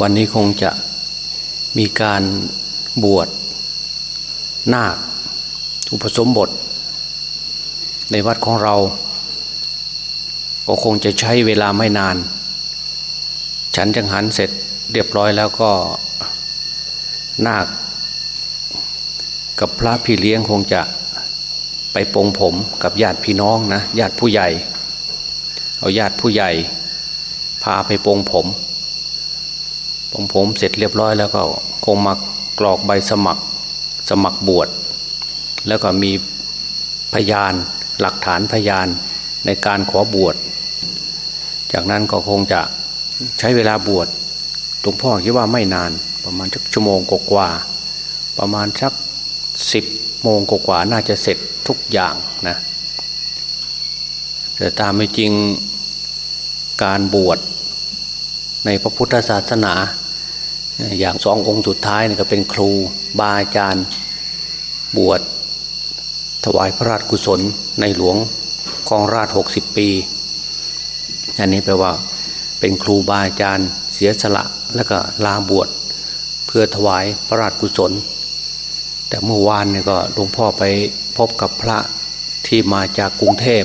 วันนี้คงจะมีการบวชนาค อุปสมบท ในวัดของเรา ก็คงจะใช้เวลาไม่นาน ฉันจังหันเสร็จเรียบร้อยแล้วก็นาค กับพระพี่เลี้ยงคงจะไปปรงผมกับญาติพี่น้องนะญาติผู้ใหญ่ เอาญาติผู้ใหญ่ พาไปปรงผม ปรงผมเสร็จเรียบร้อยแล้วก็คงมากรอกใบสมัครสมัครบวชแล้วก็มีพยานหลักฐานพยานในการขอบวช จากนั้นก็คงจะใช้เวลาบวชหลวงพ่อคิดว่าไม่นาน ประมาณสักชั่วโมงกว่า ประมาณสักสิบโมงกว่าน่าจะเสร็จทุกอย่างนะแต่ตามไม่จริงการบวชในพระพุทธศาสนา อย่างสององค์สุดท้ายนี่ก็เป็นครูบาอาจารย์ บวชถวายพระราชกุศลในหลวงของราชหกสิบปี อันนี้แปลว่าเป็นครูบาอาจารย์เสียสละแล้วก็ลาบวชเพื่อถวายพระราชกุศล แต่เมื่อวานเนี่ยก็หลวงพ่อไปพบกับพระที่มาจากกรุงเทพ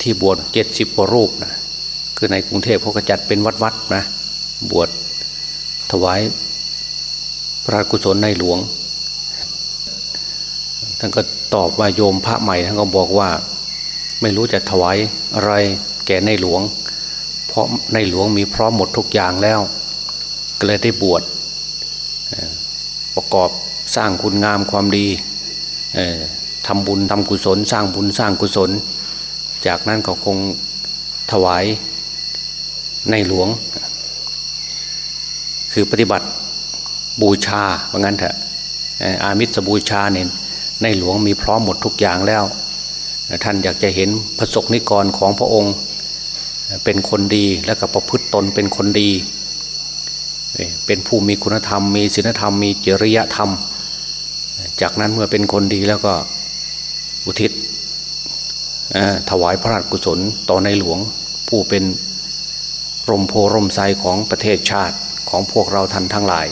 ที่บวชเจ็ดสิบกว่ารูปนะคือในกรุงเทพเขาก็จัดเป็นวัดๆนะบวช ถวายพระกุศลในหลวง ท่านก็ตอบว่าโยมพระใหม่ท่านก็บอกว่า ไม่รู้จะถวายอะไรแก่ในหลวง เพราะในหลวงมีพร้อมหมดทุกอย่างแล้ว ก็เลยได้บวชประกอบสร้างคุณงามความดีทำบุญทำกุศล สร้างบุญสร้างกุศล จากนั้นก็คงถวายในหลวง คือปฏิบัติบูชาว่างั้นเถอะอามิสบูชาเนี่ยในหลวงมีพร้อมหมดทุกอย่างแล้ว ท่านอยากจะเห็นพระสกนิกรของพระองค์ เป็นคนดีแล้วก็ประพฤติตนเป็นคนดี เป็นผู้มีคุณธรรม มีศีลธรรมมีจริยธรรม จากนั้นเมื่อเป็นคนดีแล้วก็อุทิศถวายพระราชกุศลต่อในหลวงผู้เป็นร่มโพร่มไทรของประเทศชาติ ของพวกเราท่านทั้งหลาย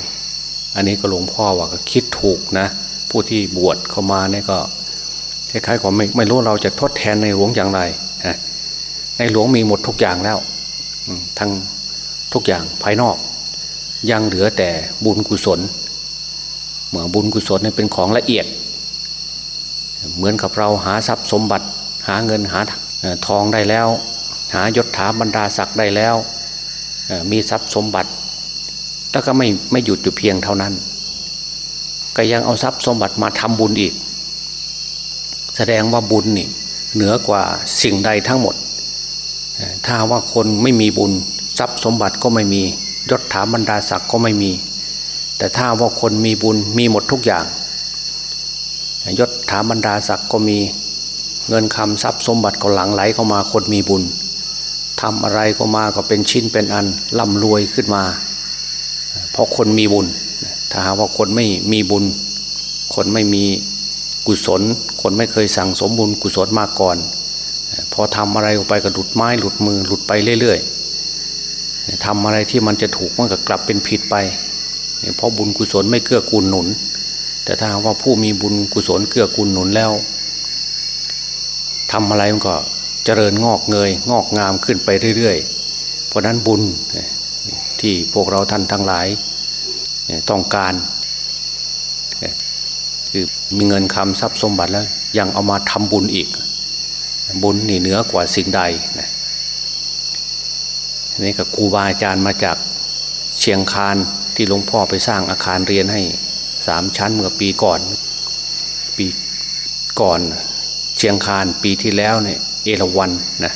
อันนี้ก็หลวงพ่อว่าก็คิดถูกนะ ผู้ที่บวชเข้ามาเนี่ยก็คล้ายๆกับไม่ไม่รู้เราจะทดแทนในหลวงอย่างไรในหลวงมีหมดทุกอย่างแล้วทั้งทุกอย่างภายนอก ยังเหลือแต่บุญกุศล เหมือนบุญกุศลนี่เป็นของละเอียด เหมือนกับเราหาทรัพย์สมบัติหาเงินหาทองได้แล้ว หายศถาบรรดาศักดิ์ได้แล้ว มีทรัพย์สมบัติ แล้วก็ไม่ไม่หยุดอยู่เพียงเท่านั้น ก็ยังเอาทรัพย์สมบัติมาทำบุญอีก แสดงว่าบุญนี่เหนือกว่าสิ่งใดทั้งหมด ถ้าว่าคนไม่มีบุญทรัพย์สมบัติก็ไม่มียศถาบรรดาศักดิ์ก็ไม่มี แต่ถ้าว่าคนมีบุญมีหมดทุกอย่างยศถาบรรดาศักดิ์ก็มีเงินคำทรัพย์สมบัติก็หลั่งไหลเข้ามาคนมีบุญทำอะไรก็มาก็เป็นชิ้นเป็นอันร่ำรวยขึ้นมา เพราะคนมีบุญ ถ้าหากว่าคนไม่มีบุญ คนไม่มีกุศล คนไม่เคยสั่งสมบุญกุศลมาก่อน พอทำอะไรออกไปก็หลุดไม้หลุดมือหลุดไปเรื่อยๆทำอะไรที่มันจะถูกมันก็กลับเป็นผิดไป เพราะบุญกุศลไม่เกื้อกูลหนุน แต่ถ้าว่าผู้มีบุญกุศลเกื้อกูลหนุนแล้วทำอะไรมันก็เจริญงอกเงย งอกงามขึ้นไปเรื่อยๆ เพราะนั้นบุญ ที่พวกเราท่านทั้งหลายต้องการ คือมีเงินคำทรัพย์สมบัติแล้ว ยังเอามาทำบุญอีก บุญนี่เหนือกว่าสิ่งใดนะนี่กับครูบาอาจารย์มาจากเชียงคานที่หลวงพ่อไปสร้างอาคารเรียนให้สามชั้นเมื่อปีก่อน ปีก่อนเชียงคานปีที่แล้วเนี่ยเอราวันนะ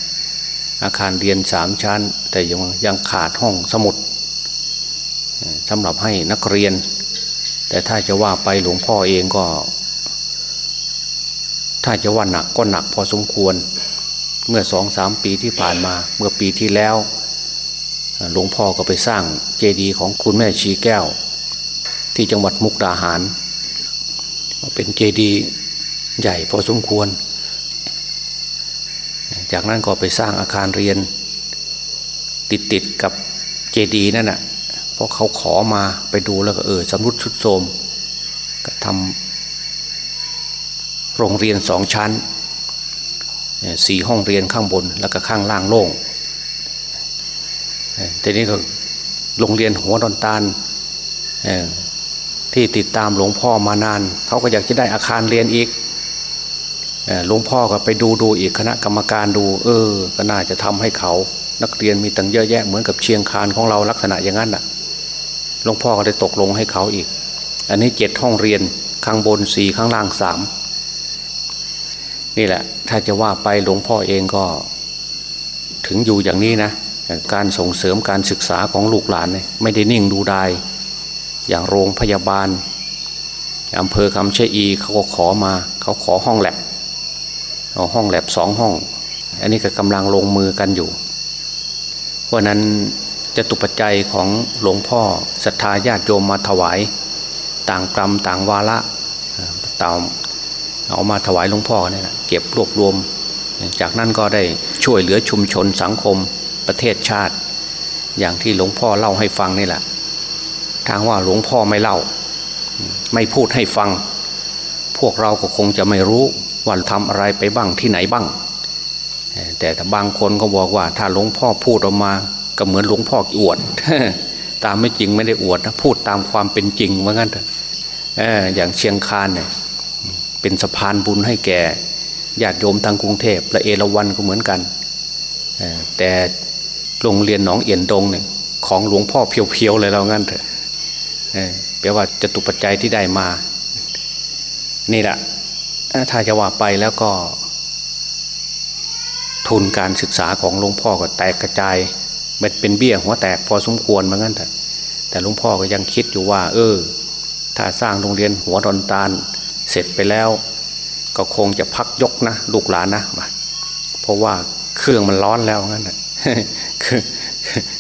อาคารเรียนสามชั้น แต่ยังยังขาดห้องสมุด สำหรับให้นักเรียน แต่ถ้าจะว่าไปหลวงพ่อเองก็ ถ้าจะว่าหนักก็หนักพอสมควร เมื่อสองสามปีที่ผ่านมา เมื่อปีที่แล้วหลวงพ่อก็ไปสร้างเจดีย์ของคุณแม่ชีแก้ว ที่จังหวัดมุกดาหาร เป็นเจดีย์ใหญ่พอสมควร จากนั้นก็ไปสร้างอาคารเรียน ติดติดกับเจดีย์นั่นน่ะ ราะเขาขอมาไปดูแล้วก็เออสำรุดชุดโทมก็ทำโรงเรียนสองชั้นสี่ห้องเรียนข้างบนแล้วก็ข้างล่างโล่งทีนี้ก็โรงเรียนหัวดอนตาลที่ติดตามหลวงพ่อมานาน เขาก็อยากจะได้อาคารเรียนอีกหลวงพ่อก็ไปดูดูอีกคณะกรรมการดู เออ ก็น่าจะทำให้เขานักเรียนมีตั้งเยอะแยะเหมือนกับเชียงคานของเราลักษณะอย่างนั้นน่ะ หลวงพ่อก็ได้ตกลงให้เขาอีก อันนี้เจ็ดห้องเรียนข้างบนสี่ข้างล่างสามนี่แหละ ถ้าจะว่าไปหลวงพ่อเองก็ถึงอยู่อย่างนี้นะการส่งเสริมการศึกษาของลูกหลานเนี่ยไม่ได้นิ่งดูดายอย่างโรงพยาบาลอำเภอคำเชอีเขาก็ขอมา เขาขอห้องแลบเอาห้องแลบสองห้อง อันนี้ก็กำลังลงมือกันอยู่เพราะนั้น จะตุปัจจัยของหลวงพ่อศรัทธาญาติโยมมาถวาย ต่างกรรมต่างวาระต่างเอามาถวายหลวงพ่อเนี่ยเก็บรวบรวม จากนั้นก็ได้ช่วยเหลือชุมชนสังคมประเทศชาติ อย่างที่หลวงพ่อเล่าให้ฟังนี่แหละทางว่าหลวงพ่อไม่เล่า ไม่พูดให้ฟัง พวกเราก็คงจะไม่รู้ว่าทำอะไรไปบ้างที่ไหนบ้าง แต่บางคนก็บอกว่าถ้าหลวงพ่อพูดออกมา ก็เหมือนหลวงพ่ออวดตามไม่จริงไม่ได้อวดนะพูดตามความเป็นจริงว่างั้นเถอะอย่างเชียงคานเนี่ยเป็นสะพานบุญให้แก่ญาติโยมทางกรุงเทพและเอราวันก็เหมือนกันแต่โรงเรียนหนองเอียนดงเนี่ยของหลวงพ่อเพียวๆเลยเรางั้นเถอะแปลว่าจตุปัจจัยที่ได้มา นี่แหละถ้าจะว่าไปแล้วก็ ทุนการศึกษาของหลวงพ่อก็แตกกระจาย เป็นเป็นเบี้ยหัวแตกพอสมควรเหมือนกันแต่แต่หลวงพ่อก็ยังคิดอยู่ว่า เออ ถ้าสร้างโรงเรียนหัวดอนตาลเสร็จไปแล้ว ก็คงจะพักยกนะลูกหลานนะเพราะว่าเครื่องมันร้อนแล้วงั้นเ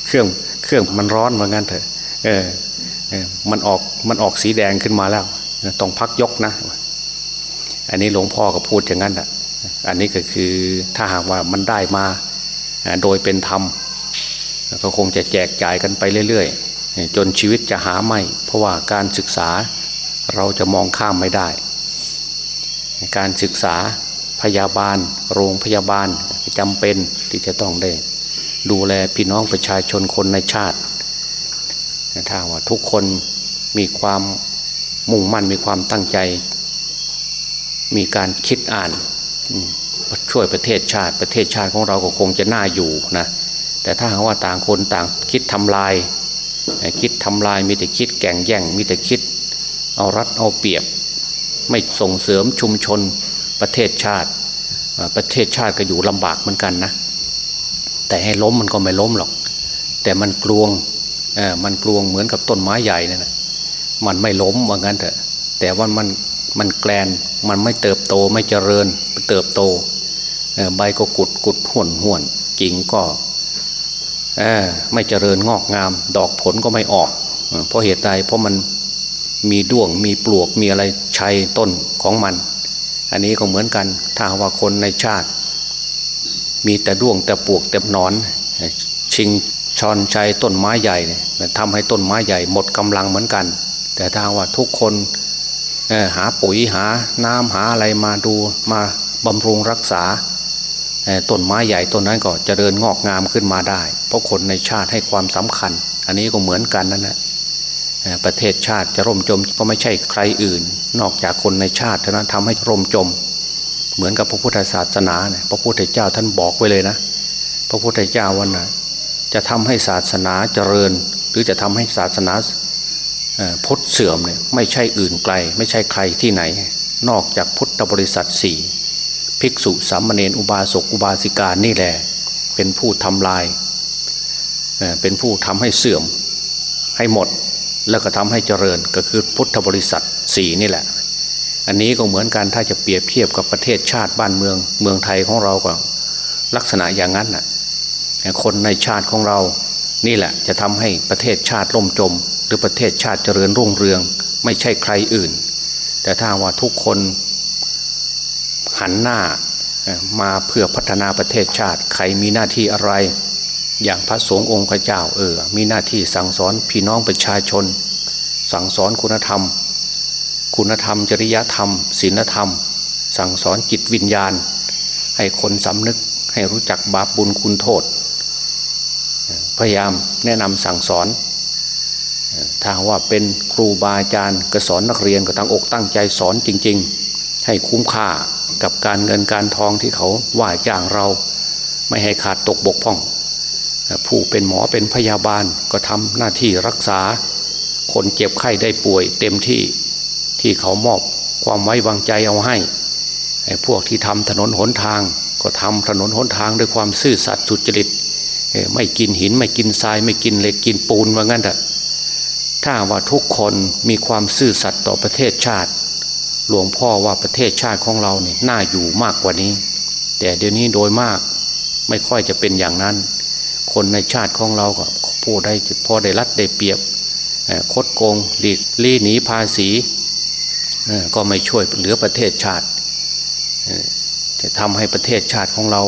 ครื่องเครื่องมันร้อนเหมือนกันเถอะเออมันออกมันออกสีแดงขึ้นมาแล้วต้องพักยกนะ อันนี้หลวงพ่อก็พูดอย่างนั้นอะ อันนี้ก็คือถ้าหากว่ามันได้มาโดยเป็นธรรม ก็คงจะแจกจ่ายกันไปเรื่อยๆ จนชีวิตจะหาไม่ เพราะว่าการศึกษาเราจะมองข้ามไม่ได้ การศึกษาพยาบาล โรงพยาบาลจำเป็นที่จะต้องได้ ดูแลพี่น้องประชาชนคนในชาติถ้าว่าทุกคนมีความมุ่งมั่นมีความตั้งใจ มีการคิดอ่านช่วยประเทศชาติ ประเทศชาติของเราก็คงจะน่าอยู่นะ แต่ถ้าหากว่าต่างคนต่างคิดทำลาย คิดทำลายมีแต่คิดแก่งแย่งมีแต่คิด เอารัดเอาเปรียบ ไม่ส่งเสริมชุมชนประเทศชาติ ประเทศชาติก็อยู่ลำบากเหมือนกันนะแต่ให้ล้มมันก็ไม่ล้มหรอก แต่มันกลวงมันกลวงเหมือนกับต้นไม้ใหญ่เนี่ยนะมันไม่ล้มว่างั้นเถอะ แต่ว่ามันมันแกลนมันไม่เติบโตไม่เจริญเติบโตใบก็กุดกุดห่วนห่วนกิ่งก็ ไม่เจริญงอกงาม ดอกผลก็ไม่ออก เพราะเหตุใดเพราะมันมีด้วงมีปลวกมีอะไรชัยต้นของมัน อันนี้ก็เหมือนกันถ้าว่าคนในชาติ มีแต่ด้วงแต่ปลวกแต่นอน ชิงชอนชัยต้นไม้ใหญ่เนี่ยทำให้ต้นไม้ใหญ่หมดกำลังเหมือนกัน แต่ถ้าว่าทุกคนหาปุ๋ยหาน้ำหาอะไรมาดูมาบำรุงรักษา ต้นไม้ใหญ่ต้นนั้นก็จเจริญงอกงามขึ้นมาได้ เพราะคนในชาติให้ความสำคัญ อันนี้ก็เหมือนกันนั่นแหละประเทศชาติจะร่มจมก็ไม่ใช่ใครอื่น นอกจากคนในชาติเท่านั้นทำให้ร่มจม เหมือนกับพระพุทธศาสนาเนี่ยพระพุทธเจ้าท่านบอกไว้เลยนะ พระพุทธเจ้าวันนะจะทำให้ศาสนาเจริญ หรือจะทำให้ศาสนาพดเสื่อมเนี่ยไม่ใช่อื่นไกล ไม่ใช่ใครที่ไหน นอกจากพุทธบริษัทสี่ ภิกษุสามเณรอุบาสกอุบาสิกานี่แหละเป็นผู้ทำลายเป็นผู้ทำให้เสื่อมให้หมดแล้วก็ทำให้เจริญก็คือพุทธบริษัทสี่นี่แหละ อันนี้ก็เหมือนกันถ้าจะเปรียบเทียบกับประเทศชาติบ้านเมืองเมืองไทยของเราก็ลักษณะอย่างนั้นน่ะคนในชาติของเรานี่แหละจะทำให้ประเทศชาติล่มจม หรือประเทศชาติเจริญรุ่งเรือง ไม่ใช่ใครอื่น แต่ถ้าว่าทุกคน หันหน้ามาเพื่อพัฒนาประเทศชาติ ใครมีหน้าที่อะไร อย่างพระสงฆ์องค์เจ้าเออ มีหน้าที่สั่งสอนพี่น้องประชาชน สั่งสอนคุณธรรม คุณธรรมจริยธรรมศีลธรรม สั่งสอนจิตวิญญาณ ให้คนสำนึกให้รู้จักบาปบุญคุณโทษ พยายามแนะนำสั่งสอนถ้าว่าเป็นครูบาอาจารย์ก็สอนนักเรียนก็ตั้งอกตั้งใจสอนจริง ๆ ให้คุ้มค่า กับการเงินการทองที่เขาว่าจ้างเรา ไม่ให้ขาดตกบกพร่อง ผู้เป็นหมอเป็นพยาบาลก็ทำหน้าที่รักษา คนเจ็บไข้ได้ป่วยเต็มที่ที่เขามอบความไว้วางใจเอาให้ไอ้พวกที่ทำถนนหนทาง ก็ทำถนนหนทางด้วยความซื่อสัตย์สุจริตไม่กินหินไม่กินทรายไม่กินเหล็กกินปูนว่างั้นเถอะถ้าว่าทุกคนมีความซื่อสัตย์ต่อประเทศชาติ หลวงพ่อว่าประเทศชาติของเราเนี่ยน่าอยู่มากกว่านี้ แต่เดี๋ยวนี้โดยมากไม่ค่อยจะเป็นอย่างนั้น คนในชาติของเราก็พูดได้พอได้รัดได้เปรียบคดโกงหลีกลี่หนีภาษีก็ไม่ช่วยเหลือประเทศชาติ จะทำให้ประเทศชาติของเรา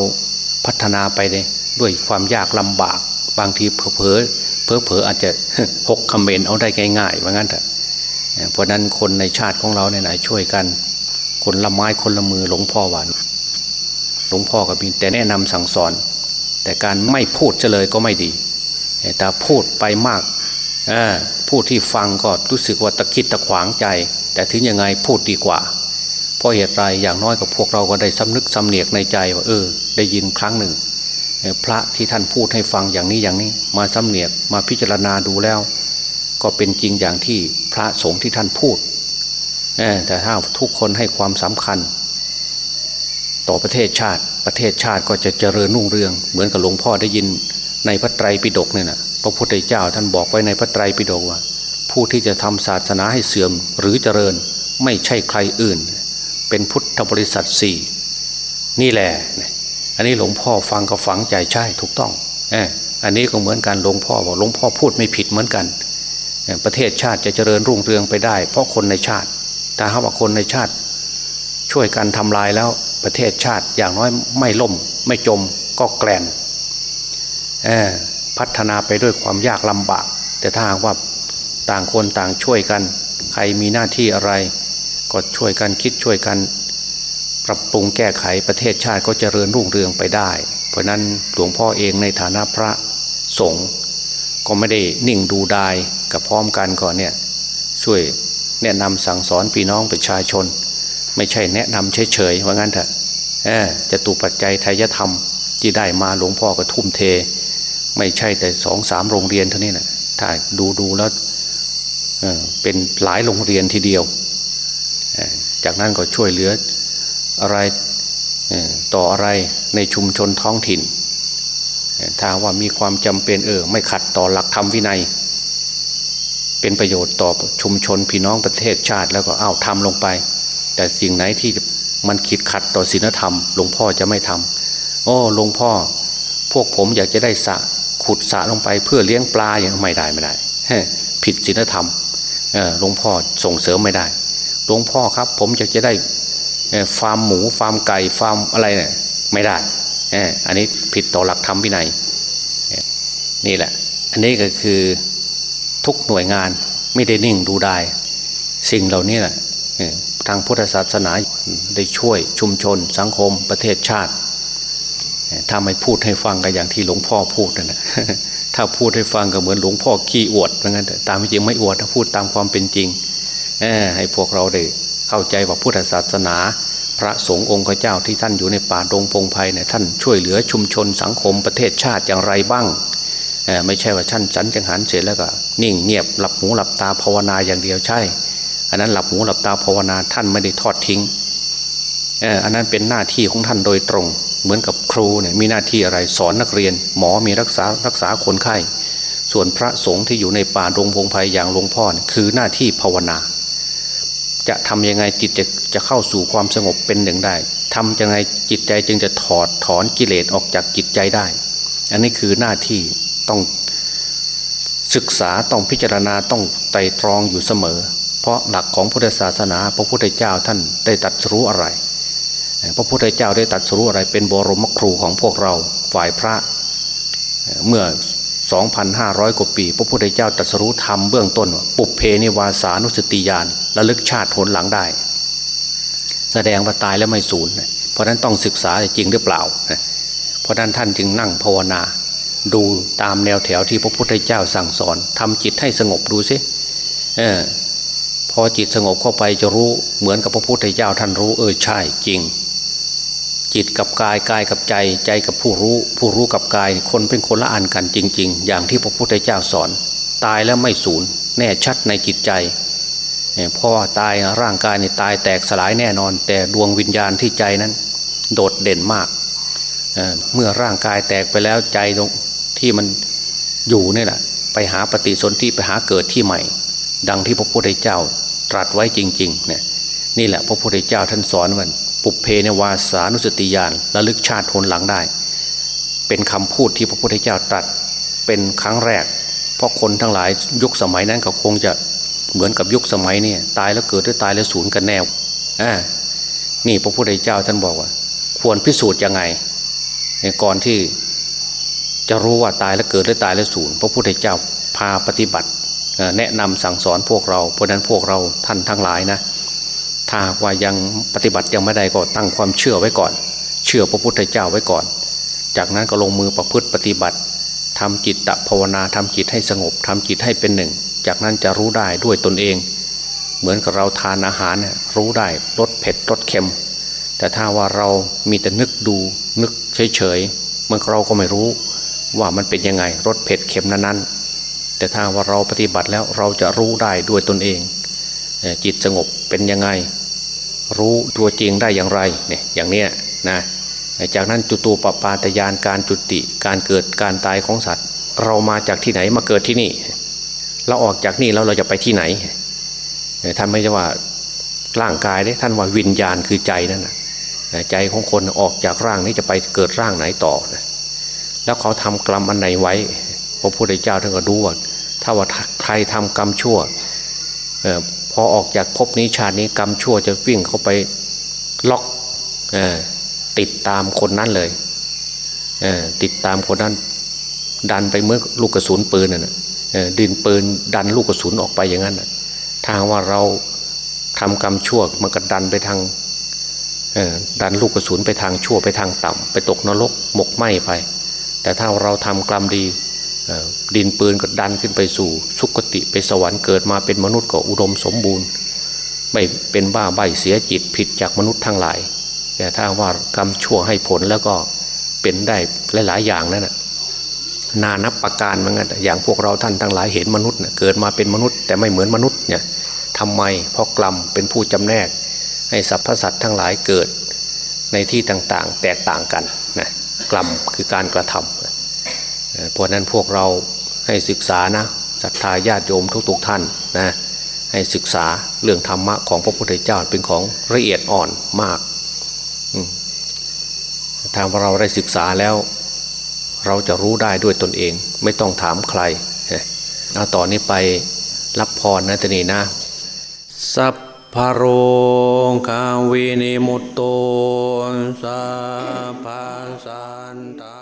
พัฒนาไปเลยด้วยความยากลำบาก บางทีเผลอเผลอเผลออาจจะหกคอมเมนเอาได้ง่ายๆว่างั้นเถอะ เพราะนั้นคนในชาติของเราเนี่ยช่วยกัน คนละไม้คนละมือหลวงพ่อหวานหลวงพ่อก็มีแต่แนะนำสั่งสอน แต่การไม่พูดเลยก็ไม่ดีแต่พูดไปมากผู้ที่ฟังก็รู้สึกว่าตะคิดตะขวางใจ แต่ถึงยังไงพูดดีกว่า เพราะเหตุไรอย่างน้อยกับพวกเราก็ได้สำนึกสำเนียกในใจว่าเออ ได้ยินครั้งหนึ่งพระที่ท่านพูดให้ฟังอย่างนี้อย่างนี้ มาสำเนียกมาพิจารณาดูแล้ว ก็เป็นจริงอย่างที่พระสงฆ์ที่ท่านพูด แต่ถ้าทุกคนให้ความสำคัญ ต่อประเทศชาติประเทศชาติก็จะเจริญรุ่งเรือง เหมือนกับหลวงพ่อได้ยินในพระไตรปิฎกเนี่ยนะพระพุทธเจ้าท่านบอกไว้ในพระไตรปิฎกว่า ผู้ที่จะทำศาสนาให้เสื่อมหรือเจริญไม่ใช่ใครอื่น เป็นพุทธบริษัทสี่นี่แหละ อันนี้หลวงพ่อฟังก็ฝังใจใช่ถูกต้องออันนี้ก็เหมือนกันหลวงพ่อบอกหลวงพ่อพูดไม่ผิดเหมือนกัน ประเทศชาติจะเจริญรุ่งเรืองไปได้ เพราะคนในชาติแต่ถ้าว่าคนในชาติ ช่วยกันทำลายแล้วประเทศชาติอย่างน้อยไม่ล่ม ไม่จมก็แกลนพัฒนาไปด้วยความยากลำบาก แต่ถ้าหากว่าต่างคนต่างช่วยกัน ใครมีหน้าที่อะไร ก็ช่วยกันคิดช่วยกัน ปรับปรุงแก้ไขประเทศชาติก็จเจริญรุ่งเรืองไปได้ เพราะนั้นหลวงพ่อเองในฐานะพระสงฆ์ ก็ไม่ได้นิ่งดูดายกับพร้อมกันก่อนเนี่ยช่วยแนะนำสั่งสอนพี่น้องประชาชน ไม่ใช่แนะนำเฉยๆว่างั้นเถอะจะตูปัจจัยไทยธรรมที่ได้มาหลวงพ่อก็ทุ่มเท ไม่ใช่แต่สองสามโรงเรียนเท่านี้นะถ้าดูดูแล้วเเป็นหลายโรงเรียนทีเดียว จากนั้นก็ช่วยเหลืออะไรต่ออะไรในชุมชนท้องถิ่น ถ้าว่ามีความจำเป็นเออ ไม่ขัดต่อหลักธรรมวินัย เป็นประโยชน์ต่อชุมชนพี่น้องประเทศชาติแล้วก็เอาทำลงไป แต่สิ่งไหนที่มันคิดขัดต่อศีลธรรม หลวงพ่อจะไม่ทำโอ้หลวงพ่อ พวกผมอยากจะได้สะขุดสะลงไปเพื่อเลี้ยงปลาอย่างไม่ได้ไม่ได้ผิดศีลธรรมหลวงพ่อส่งเสริมไม่ได้ หลวงพ่อครับ ผมอยากจะได้ฟาร์มหมูฟาร์มไก่ฟาร์มอะไรเนี่ยไม่ได้อันนี้ผิดต่อหลักธรรมวินัย นี่แหละ อันนี้ก็คือทุกหน่วยงานไม่ได้นิ่งดูได้สิ่งเหล่านี้แหละทางพุทธศาสนาได้ช่วยชุมชน สังคมประเทศชาติถ้าไม่พูดให้ฟังก็อย่างที่หลวงพ่อพูดนะถ้าพูดให้ฟังก็เหมือนหลวงพ่อขี้อวดเหมือนกันแต่ตามจริงไม่อวดถ้าพูดตามความเป็นจริงให้พวกเราได้เข้าใจว่าพุทธศาสนา พระสงฆ์องค์เจ้าที่ท่านอยู่ในป่าดงพงไพ่เนี่ยท่านช่วยเหลือชุมชนสังคมประเทศชาติอย่างไรบ้าง ไม่ใช่ว่าท่านจันจังหันเสร็จแล้วก็นิ่งเงียบหลับหูหลับตาภาวนาอย่างเดียวใช่ อันนั้นหลับหูหลับตาภาวนาท่านไม่ได้ทอดทิ้งอันนั้นเป็นหน้าที่ของท่านโดยตรง เหมือนกับครูเนี่ยมีหน้าที่อะไรสอนนักเรียน หมอมีรักษารักษาคนไข้ ส่วนพระสงฆ์ที่อยู่ในป่าดงพงไพ่อย่างหลวงพ่อคือหน้าที่ภาวนา จะทำยังไงจิตจะจะเข้าสู่ความสงบเป็นหนึ่งได้ทำยังไงจิตใจจึงจะถอดถอนกิเลสออกจากจิตใจได้ อันนี้คือหน้าที่ ต้องศึกษาต้องพิจารณาต้องไตรตรองอยู่เสมอ เพราะหลักของพุทธศาสนา พระพุทธเจ้าท่านได้ตัดรู้อะไร พระพุทธเจ้าได้ตัดสู้อะไร เป็นบรมครูของพวกเราฝ่ายพระเมื่อ 2,500 กว่าปี พระพุทธเจ้าตรัสรู้ธรรมเบื้องต้น ปุเพนิวาสานุสติญาณระลึกชาติผลหลังได้ แสดงว่าตายแล้วไม่สูญเพราะนั้นต้องศึกษาจริงหรือเปล่า เพราะนั้นท่านจึงนั่งภาวนา ดูตามแนวแถวที่พระพุทธเจ้าสั่งสอนทำจิตให้สงบดูสิเออพอจิตสงบเข้าไปจะรู้เหมือนกับพระพุทธเจ้าท่านรู้ เออใช่จริง จิตกับกายกายกับใจใจกับผู้รู้ ผู้รู้กับกายคนเป็นคนละอันกันจริง ๆ อย่างที่พระพุทธเจ้าสอน ตายแล้วไม่สูญแน่ชัดในจิตใจเพราะว่าตายร่างกายเนี่ตายแตกสลายแน่นอน แต่ดวงวิญญาณที่ใจนั้น โดดเด่นมากเเมื่อร่างกายแตกไปแล้วใจตรง ที่มันอยู่นี่แหละ ไปหาปฏิสนธิไปหาเกิดที่ใหม่ ดังที่พระพุทธเจ้าตรัสไว้จริงๆเนี่ยนี่แหละพระพุทธเจ้าท่านสอนมันปุเพในวาสานุสติญาณระลึกชาติผลหลังได้ เป็นคำพูดที่พระพุทธเจ้าตรัสเป็นครั้งแรก เพราะคนทั้งหลายยุคสมัยนั้นก็คงจะเหมือนกับยุคสมัยนี่ตายแล้วเกิดหรือตายแล้วสูญกันแนวอ่านี่พระพุทธเจ้าท่านบอกว่า ควรพิสูจน์ยังไงก่อนที่ จะรู้ว่าตายแล้วเกิดหรือตายแล้วสูญพระพุทธเจ้าพาปฏิบัติแนะนำสั่งสอนพวกเรา เพราะนั้นพวกเราท่านทั้งหลายนะ ถ้าว่ายังปฏิบัติยังไม่ได้ก็ตั้งความเชื่อไว้ก่อน เชื่อพระพุทธเจ้าไว้ก่อน จากนั้นก็ลงมือประพฤติปฏิบัติทำจิตตภาวนาทำจิตให้สงบทำจิตให้เป็นหนึ่ง จากนั้นจะรู้ได้ด้วยตนเอง เหมือนกับเราทานอาหารรู้ได้รสเผ็ดรสเค็ม แต่ถ้าว่าเรามีแต่นึกดูนึกเฉยๆมันเราก็ไม่รู้ ว่ามันเป็นยังไงรสเผ็ดเค็มนั้นๆ แต่ถ้าว่าเราปฏิบัติแล้วเราจะรู้ได้ด้วยตนเอง จิตสงบเป็นยังไง รู้ตัวจริงได้อย่างไรเนี่ยอย่างเนี้ยนะจากนั้นจุตูปปาตยานการจุติการเกิดการตายของสัตว์ เรามาจากที่ไหนมาเกิดที่นี่ เราออกจากนี่แล้วเราจะไปที่ไหนท่านไม่ใช่ว่าร่างกายได้ท่านว่าวิญญาณคือใจนั่นนะใจของคนออกจากร่างนี้จะไปเกิดร่างไหนต่อนะ แล้วเขาทำกรรมอันไหนไว้ พระพุทธเจ้าท่านก็ดูว่าถ้าว่าใครทำกรรมชั่วออพอออกจากภพนี้ชาตินี้กรรมชั่วจะวิ่งเข้าไปล็อกอติดตามคนนั้นเลยเติดตามคนนั้นดันไปเมื่อลูกกระสุนปืนน่ะดินปืนดันลูกกระสุนออกไปอย่างนั้นทางว่าเราทำกรรมชั่วมันก็ดันไปทางดันลูกกระสุนไปทางชั่วไปทางต่ำไปตกนรกหมกไหมไป แต่ถ้าเราทำกรรมดีดินปืนก็ดันขึ้นไปสู่สุคติไปสวรรค์เกิดมาเป็นมนุษย์ก็อุดมสมบูรณ์ ไม่เป็นบ้าใบเสียจิตผิดจากมนุษย์ทั้งหลาย แต่ถ้าว่ากรรมชั่วให้ผลแล้วก็เป็นได้หลาย ๆ อย่างนั่นนะนานับประการเหมือนกันอย่างพวกเราท่านทั้งหลายเห็นมนุษย์เกิดมาเป็นมนุษย์ แต่ไม่เหมือนมนุษย์เนี่ยทำไมเพราะกรรมเป็นผู้จำแนก ให้สรรพสัตว์ทั้งหลายเกิดในที่ต่างๆ แตกต่างกัน กรรมคือการกระทำเพราะนั้นพวกเราให้ศึกษานะศรัทธาญาติโยมทุกๆท่านนะให้ศึกษาเรื่องธรรมะของพระพุทธเจ้าเป็นของละเอียดอ่อนมากทางเราได้ศึกษาแล้ว เราจะรู้ได้ด้วยตนเอง ไม่ต้องถามใครเอาต่อนนี้ไปรับพรนะตนีนะสัพ พโรงคาวินิมุตโตสัพพสันตา